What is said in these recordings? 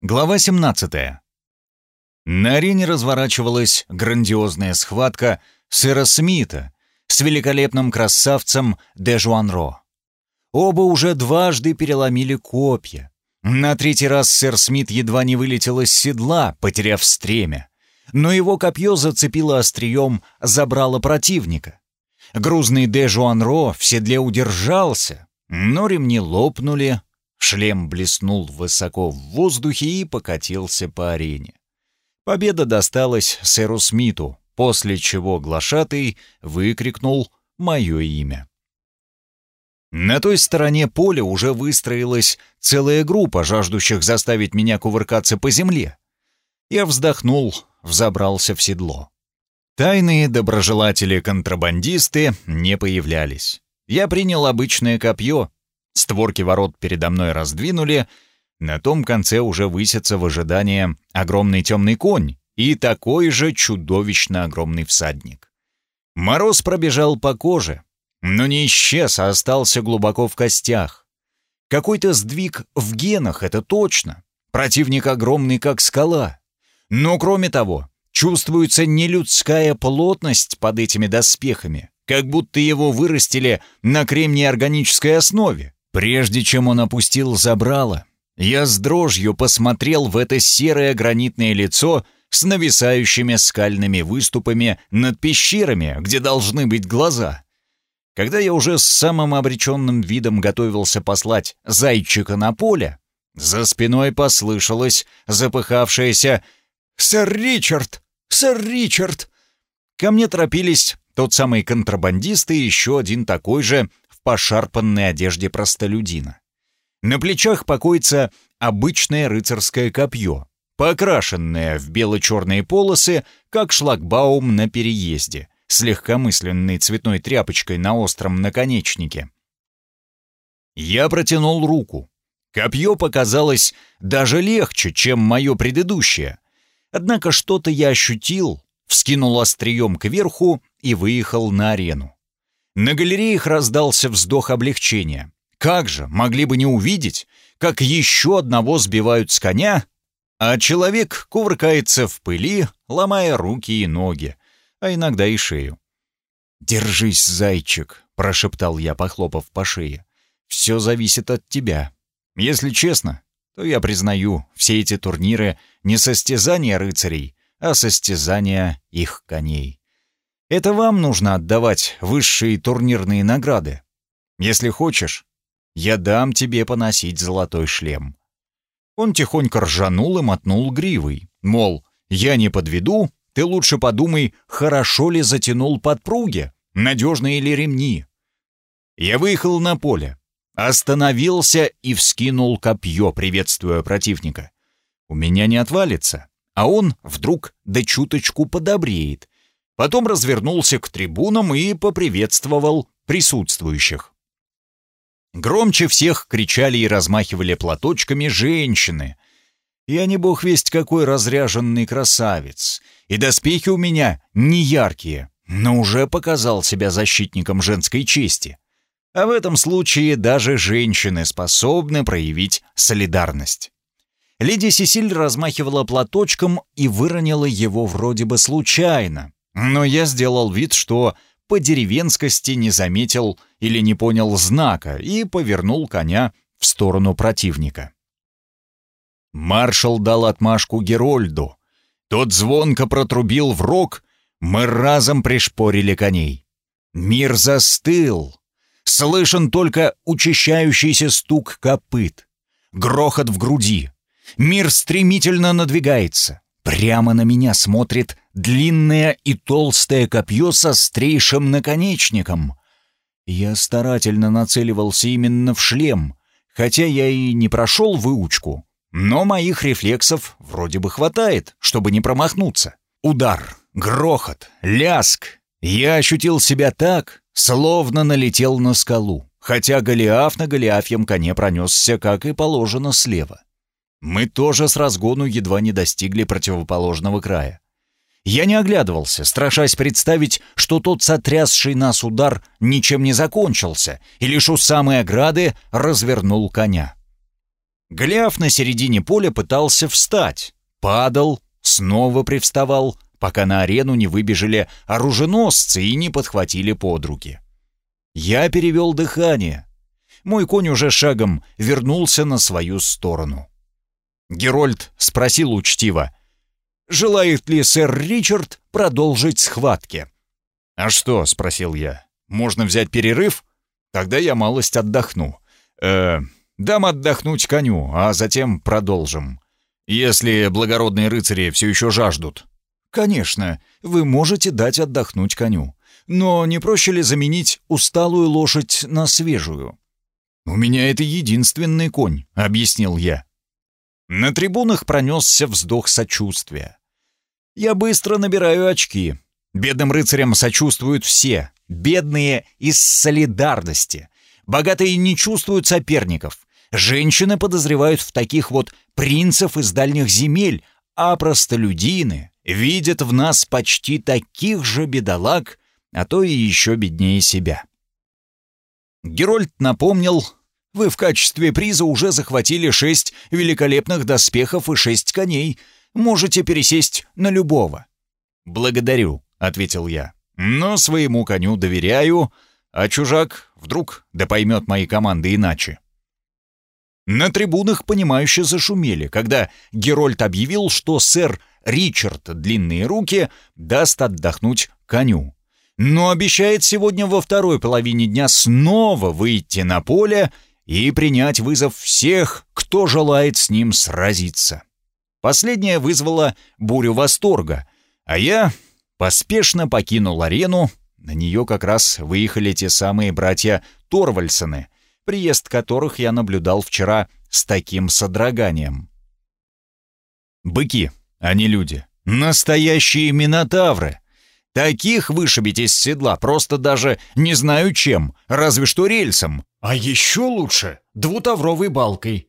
Глава 17. На арене разворачивалась грандиозная схватка сэра Смита с великолепным красавцем Де Жуанро. Оба уже дважды переломили копья. На третий раз сэр Смит едва не вылетел из седла, потеряв стремя. Но его копье зацепило острием, забрало противника. Грузный Де Жуанро в седле удержался, но ремни лопнули, Шлем блеснул высоко в воздухе и покатился по арене. Победа досталась сэру Смиту, после чего глашатый выкрикнул мое имя. На той стороне поля уже выстроилась целая группа, жаждущих заставить меня кувыркаться по земле. Я вздохнул, взобрался в седло. Тайные доброжелатели-контрабандисты не появлялись. Я принял обычное копье, Створки ворот передо мной раздвинули. На том конце уже высится в ожидании огромный темный конь и такой же чудовищно огромный всадник. Мороз пробежал по коже, но не исчез, а остался глубоко в костях. Какой-то сдвиг в генах, это точно. Противник огромный, как скала. Но кроме того, чувствуется нелюдская плотность под этими доспехами, как будто его вырастили на кремнеорганической основе. Прежде чем он опустил забрало, я с дрожью посмотрел в это серое гранитное лицо с нависающими скальными выступами над пещерами, где должны быть глаза. Когда я уже с самым обреченным видом готовился послать зайчика на поле, за спиной послышалось запыхавшееся «Сэр Ричард! Сэр Ричард!» Ко мне торопились тот самый контрабандист и еще один такой же пошарпанной одежде простолюдина. На плечах покоится обычное рыцарское копье, покрашенное в бело-черные полосы, как шлагбаум на переезде, с легкомысленной цветной тряпочкой на остром наконечнике. Я протянул руку. Копье показалось даже легче, чем мое предыдущее. Однако что-то я ощутил, вскинул острием кверху и выехал на арену. На галереях раздался вздох облегчения. Как же, могли бы не увидеть, как еще одного сбивают с коня, а человек кувыркается в пыли, ломая руки и ноги, а иногда и шею. «Держись, зайчик», — прошептал я, похлопав по шее. «Все зависит от тебя. Если честно, то я признаю, все эти турниры не состязания рыцарей, а состязания их коней. Это вам нужно отдавать высшие турнирные награды. Если хочешь, я дам тебе поносить золотой шлем». Он тихонько ржанул и мотнул гривой, мол, я не подведу, ты лучше подумай, хорошо ли затянул подпруги, надежные ли ремни. Я выехал на поле, остановился и вскинул копье, приветствуя противника. У меня не отвалится, а он вдруг да чуточку подобреет Потом развернулся к трибунам и поприветствовал присутствующих. Громче всех кричали и размахивали платочками женщины. Я не бог весть какой разряженный красавец, и доспехи у меня не яркие, но уже показал себя защитником женской чести. А в этом случае даже женщины способны проявить солидарность. Леди Сесиль размахивала платочком и выронила его вроде бы случайно, но я сделал вид, что по деревенскости не заметил или не понял знака и повернул коня в сторону противника. Маршал дал отмашку Герольду. Тот звонко протрубил в рог, мы разом пришпорили коней. Мир застыл. Слышен только учащающийся стук копыт. Грохот в груди. Мир стремительно надвигается. Прямо на меня смотрит длинное и толстое копье со острейшим наконечником. Я старательно нацеливался именно в шлем, хотя я и не прошел выучку, но моих рефлексов вроде бы хватает, чтобы не промахнуться. Удар, грохот, ляск. Я ощутил себя так, словно налетел на скалу, хотя Голиаф на Голиафьем коне пронесся, как и положено, слева. Мы тоже с разгону едва не достигли противоположного края. Я не оглядывался, страшась представить, что тот сотрясший нас удар ничем не закончился и лишь у самой ограды развернул коня. Гляв на середине поля пытался встать, падал, снова привставал, пока на арену не выбежали оруженосцы и не подхватили под руки. Я перевел дыхание. Мой конь уже шагом вернулся на свою сторону. Герольд спросил учтиво, желает ли сэр Ричард продолжить схватки. «А что?» — спросил я. «Можно взять перерыв? Тогда я малость отдохну. Э, дам отдохнуть коню, а затем продолжим. Если благородные рыцари все еще жаждут». «Конечно, вы можете дать отдохнуть коню. Но не проще ли заменить усталую лошадь на свежую?» «У меня это единственный конь», — объяснил я. На трибунах пронесся вздох сочувствия. «Я быстро набираю очки. Бедным рыцарям сочувствуют все, бедные из солидарности. Богатые не чувствуют соперников. Женщины подозревают в таких вот принцев из дальних земель, а простолюдины видят в нас почти таких же бедолаг, а то и еще беднее себя. Герольд напомнил, вы в качестве приза уже захватили шесть великолепных доспехов и шесть коней. Можете пересесть на любого». «Благодарю», — ответил я. «Но своему коню доверяю, а чужак вдруг да поймет мои команды иначе». На трибунах понимающе зашумели, когда Герольд объявил, что сэр Ричард Длинные Руки даст отдохнуть коню. Но обещает сегодня во второй половине дня снова выйти на поле и принять вызов всех, кто желает с ним сразиться. Последнее вызвало бурю восторга, а я поспешно покинул арену, на нее как раз выехали те самые братья Торвальсоны, приезд которых я наблюдал вчера с таким содроганием. Быки, а не люди. Настоящие минотавры. Таких вышибить из седла просто даже не знаю чем, разве что рельсом. А еще лучше двутавровой балкой.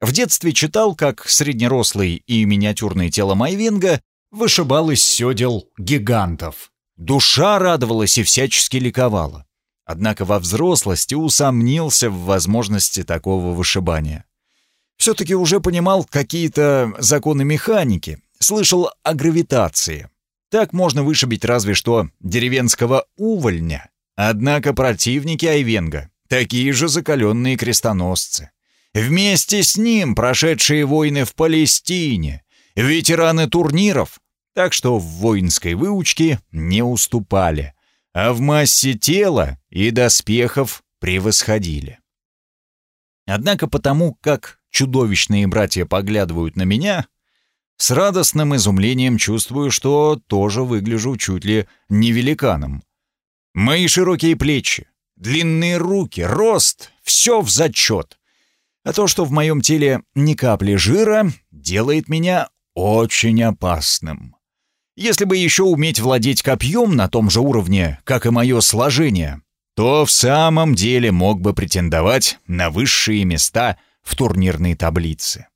В детстве читал, как среднерослый и миниатюрное тело Майвинга вышибал из седел гигантов. Душа радовалась и всячески ликовала. Однако во взрослости усомнился в возможности такого вышибания. Все-таки уже понимал какие-то законы механики, слышал о гравитации. Так можно вышибить разве что деревенского увольня. Однако противники Айвенга такие же закаленные крестоносцы. Вместе с ним прошедшие войны в Палестине, ветераны турниров, так что в воинской выучке не уступали, а в массе тела и доспехов превосходили. Однако потому, как чудовищные братья поглядывают на меня, с радостным изумлением чувствую, что тоже выгляжу чуть ли не великаном. Мои широкие плечи, Длинные руки, рост — все в зачет. А то, что в моем теле ни капли жира, делает меня очень опасным. Если бы еще уметь владеть копьем на том же уровне, как и мое сложение, то в самом деле мог бы претендовать на высшие места в турнирной таблице.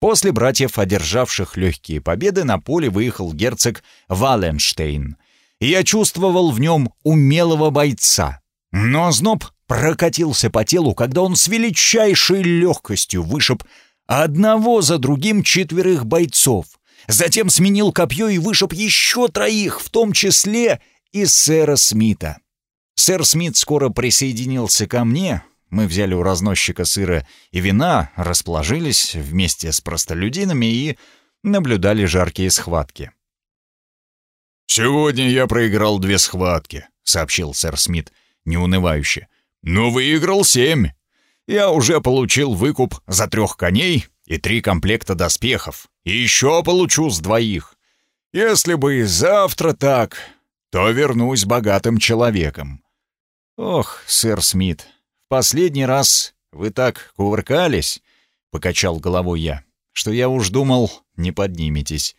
После братьев, одержавших легкие победы, на поле выехал герцог Валенштейн. Я чувствовал в нем умелого бойца, но зноб прокатился по телу, когда он с величайшей легкостью вышиб одного за другим четверых бойцов. Затем сменил копье и вышиб еще троих, в том числе и сэра Смита. Сэр Смит скоро присоединился ко мне. Мы взяли у разносчика сыра и вина, расположились вместе с простолюдинами и наблюдали жаркие схватки. «Сегодня я проиграл две схватки», — сообщил сэр Смит неунывающе. «Ну, выиграл семь. Я уже получил выкуп за трех коней и три комплекта доспехов. И еще получу с двоих. Если бы и завтра так, то вернусь богатым человеком». «Ох, сэр Смит, в последний раз вы так кувыркались», — покачал головой я, «что я уж думал, не подниметесь».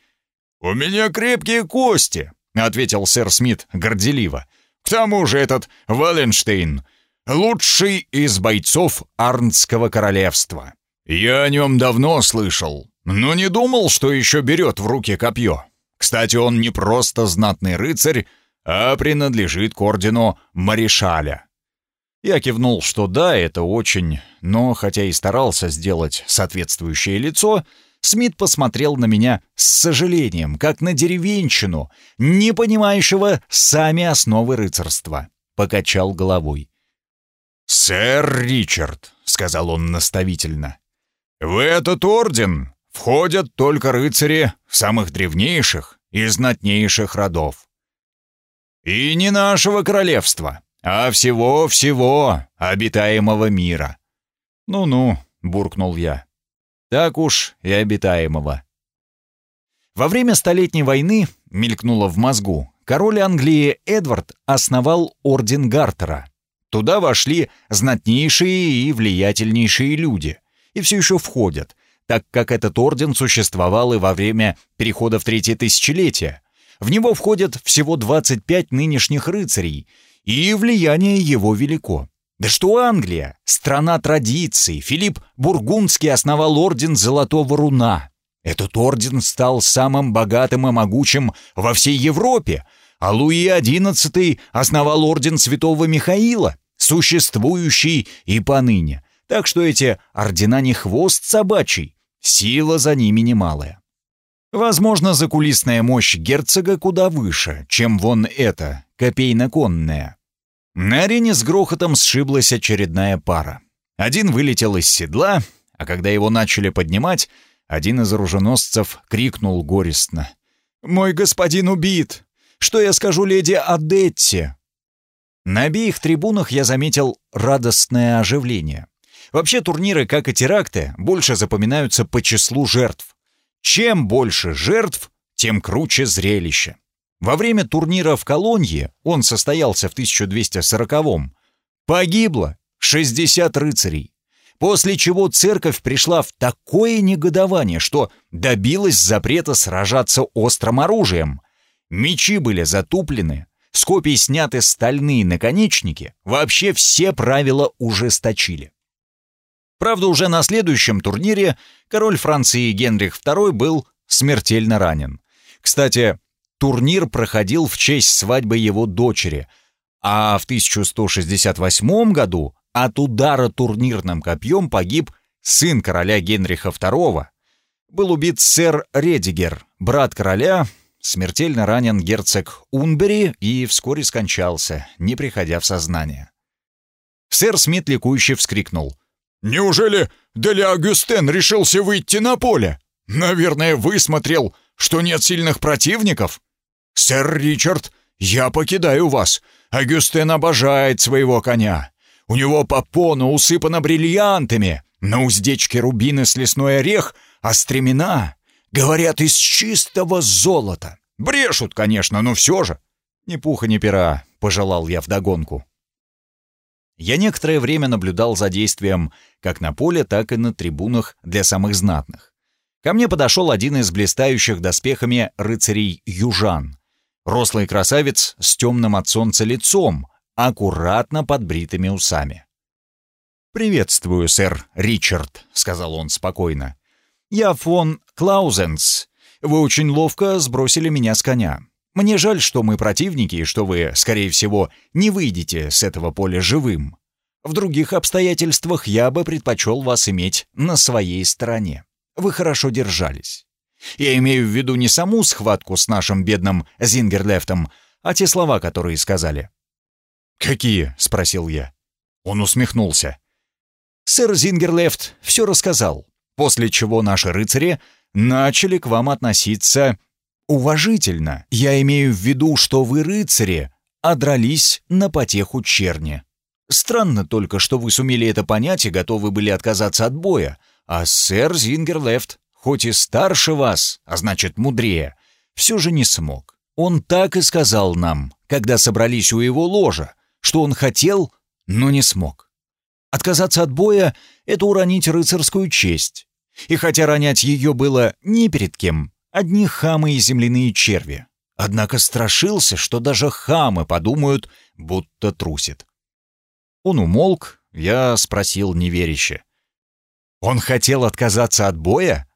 «У меня крепкие кости», — ответил сэр Смит горделиво. К тому же этот Валенштейн — лучший из бойцов Арнского королевства. Я о нем давно слышал, но не думал, что еще берет в руки копье. Кстати, он не просто знатный рыцарь, а принадлежит к ордену Маришаля. Я кивнул, что да, это очень, но хотя и старался сделать соответствующее лицо, Смит посмотрел на меня с сожалением, как на деревенщину, не понимающего сами основы рыцарства. Покачал головой. «Сэр Ричард», — сказал он наставительно, — «в этот орден входят только рыцари самых древнейших и знатнейших родов. И не нашего королевства, а всего-всего обитаемого мира». «Ну-ну», — буркнул я, так уж и обитаемого. Во время Столетней войны, мелькнуло в мозгу, король Англии Эдвард основал Орден Гартера. Туда вошли знатнейшие и влиятельнейшие люди, и все еще входят, так как этот орден существовал и во время перехода в третье тысячелетие. В него входят всего 25 нынешних рыцарей, и влияние его велико. Да что Англия? Страна традиций. Филипп Бургундский основал орден Золотого Руна. Этот орден стал самым богатым и могучим во всей Европе, а Луи XI основал орден Святого Михаила, существующий и поныне. Так что эти ордена не хвост собачий, сила за ними немалая. Возможно, закулисная мощь герцога куда выше, чем вон эта, копейно-конная. На арене с грохотом сшиблась очередная пара. Один вылетел из седла, а когда его начали поднимать, один из оруженосцев крикнул горестно. «Мой господин убит! Что я скажу леди Адетте?» На обеих трибунах я заметил радостное оживление. Вообще турниры, как и теракты, больше запоминаются по числу жертв. Чем больше жертв, тем круче зрелище. Во время турнира в Колонье, он состоялся в 1240-м, погибло 60 рыцарей, после чего церковь пришла в такое негодование, что добилась запрета сражаться острым оружием. Мечи были затуплены, с копий сняты стальные наконечники, вообще все правила ужесточили. Правда, уже на следующем турнире король Франции Генрих II был смертельно ранен. Кстати, Турнир проходил в честь свадьбы его дочери, а в 1168 году от удара турнирным копьем погиб сын короля Генриха II. Был убит сэр Редигер, брат короля, смертельно ранен герцог Унбери и вскоре скончался, не приходя в сознание. Сэр Смит ликующе вскрикнул. «Неужели Дели Агюстен решился выйти на поле? Наверное, высмотрел, что нет сильных противников?» «Сэр Ричард, я покидаю вас. Агюстен обожает своего коня. У него попона усыпана бриллиантами, на уздечке рубины с лесной орех, а стремена, говорят, из чистого золота. Брешут, конечно, но все же». «Ни пуха, ни пера», — пожелал я вдогонку. Я некоторое время наблюдал за действием как на поле, так и на трибунах для самых знатных. Ко мне подошел один из блистающих доспехами рыцарей южан. Рослый красавец с темным от солнца лицом, аккуратно подбритыми усами. «Приветствую, сэр Ричард», — сказал он спокойно. «Я фон Клаузенс. Вы очень ловко сбросили меня с коня. Мне жаль, что мы противники и что вы, скорее всего, не выйдете с этого поля живым. В других обстоятельствах я бы предпочел вас иметь на своей стороне. Вы хорошо держались. Я имею в виду не саму схватку с нашим бедным Зингерлефтом, а те слова, которые сказали. «Какие?» — спросил я. Он усмехнулся. «Сэр Зингерлефт все рассказал, после чего наши рыцари начали к вам относиться уважительно. Я имею в виду, что вы рыцари, а дрались на потеху черни. Странно только, что вы сумели это понять и готовы были отказаться от боя, а сэр Зингерлефт хоть и старше вас, а значит мудрее, все же не смог. Он так и сказал нам, когда собрались у его ложа, что он хотел, но не смог. Отказаться от боя — это уронить рыцарскую честь. И хотя ронять ее было не перед кем, одни хамы и земляные черви. Однако страшился, что даже хамы подумают, будто трусит. Он умолк, я спросил неверяще. «Он хотел отказаться от боя?»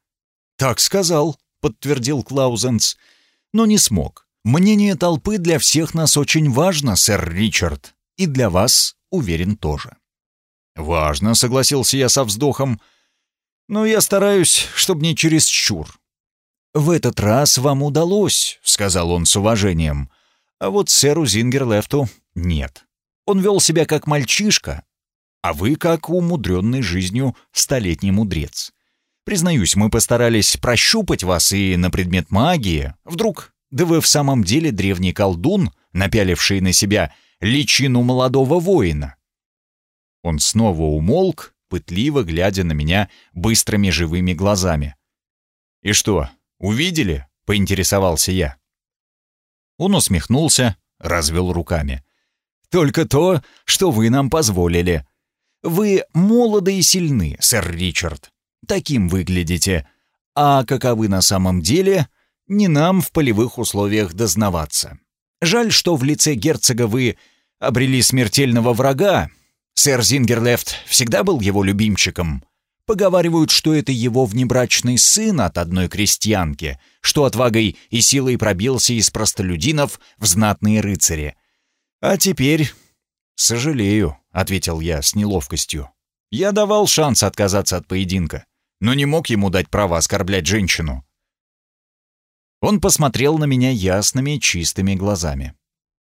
«Так сказал», — подтвердил Клаузенс, — «но не смог. Мнение толпы для всех нас очень важно, сэр Ричард, и для вас уверен, тоже. «Важно», — согласился я со вздохом. «Но я стараюсь, чтобы не чересчур». «В этот раз вам удалось», — сказал он с уважением. «А вот сэру Зингерлефту нет. Он вел себя как мальчишка, а вы как умудренный жизнью столетний мудрец. Признаюсь, мы постарались прощупать вас и на предмет магии. Вдруг, да вы в самом деле древний колдун, напяливший на себя личину молодого воина». Он снова умолк, пытливо глядя на меня быстрыми живыми глазами. «И что, увидели?» — поинтересовался я. Он усмехнулся, развел руками. «Только то, что вы нам позволили. Вы молоды и сильны, сэр Ричард. Таким выглядите. А каковы на самом деле, не нам в полевых условиях дознаваться. Жаль, что в лице герцога вы обрели смертельного врага. Сэр Зингерлефт всегда был его любимчиком. Поговаривают, что это его внебрачный сын от одной крестьянки, что отвагой и силой пробился из простолюдинов в знатные рыцари. А теперь... «Сожалею», — ответил я с неловкостью. «Я давал шанс отказаться от поединка, но не мог ему дать право оскорблять женщину». Он посмотрел на меня ясными, чистыми глазами.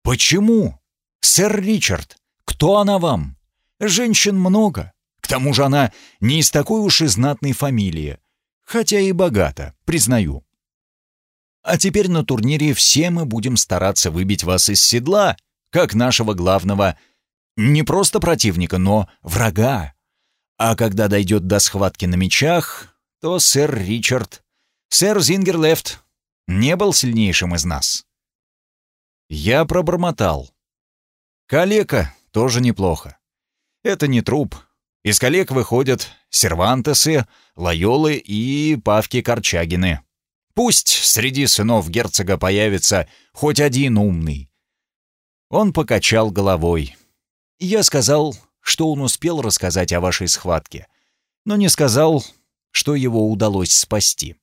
«Почему? Сэр Ричард, кто она вам? Женщин много. К тому же она не из такой уж и знатной фамилии, хотя и богата, признаю. А теперь на турнире все мы будем стараться выбить вас из седла, как нашего главного не просто противника, но врага. А когда дойдет до схватки на мечах, то сэр Ричард, сэр Зингерлефт не был сильнейшим из нас. Я пробормотал. Калека тоже неплохо. Это не труп. Из коллег выходят Сервантесы, Лайолы и Павки Корчагины. Пусть среди сынов герцога появится хоть один умный. Он покачал головой. Я сказал, что он успел рассказать о вашей схватке, но не сказал, что его удалось спасти.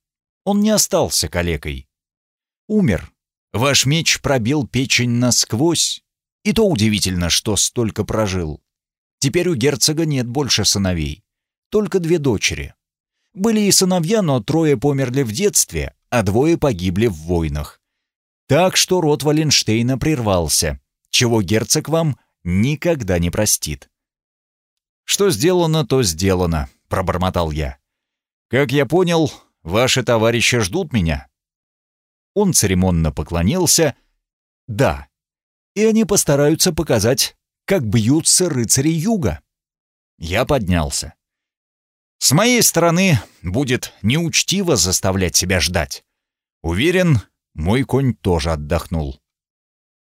Он не остался калекой. Умер. Ваш меч пробил печень насквозь. И то удивительно, что столько прожил. Теперь у герцога нет больше сыновей. Только две дочери. Были и сыновья, но трое померли в детстве, а двое погибли в войнах. Так что род Валенштейна прервался, чего герцог вам никогда не простит. «Что сделано, то сделано», — пробормотал я. «Как я понял, ваши товарищи ждут меня». Он церемонно поклонился. «Да, и они постараются показать как бьются рыцари юга. Я поднялся. С моей стороны будет неучтиво заставлять себя ждать. Уверен, мой конь тоже отдохнул.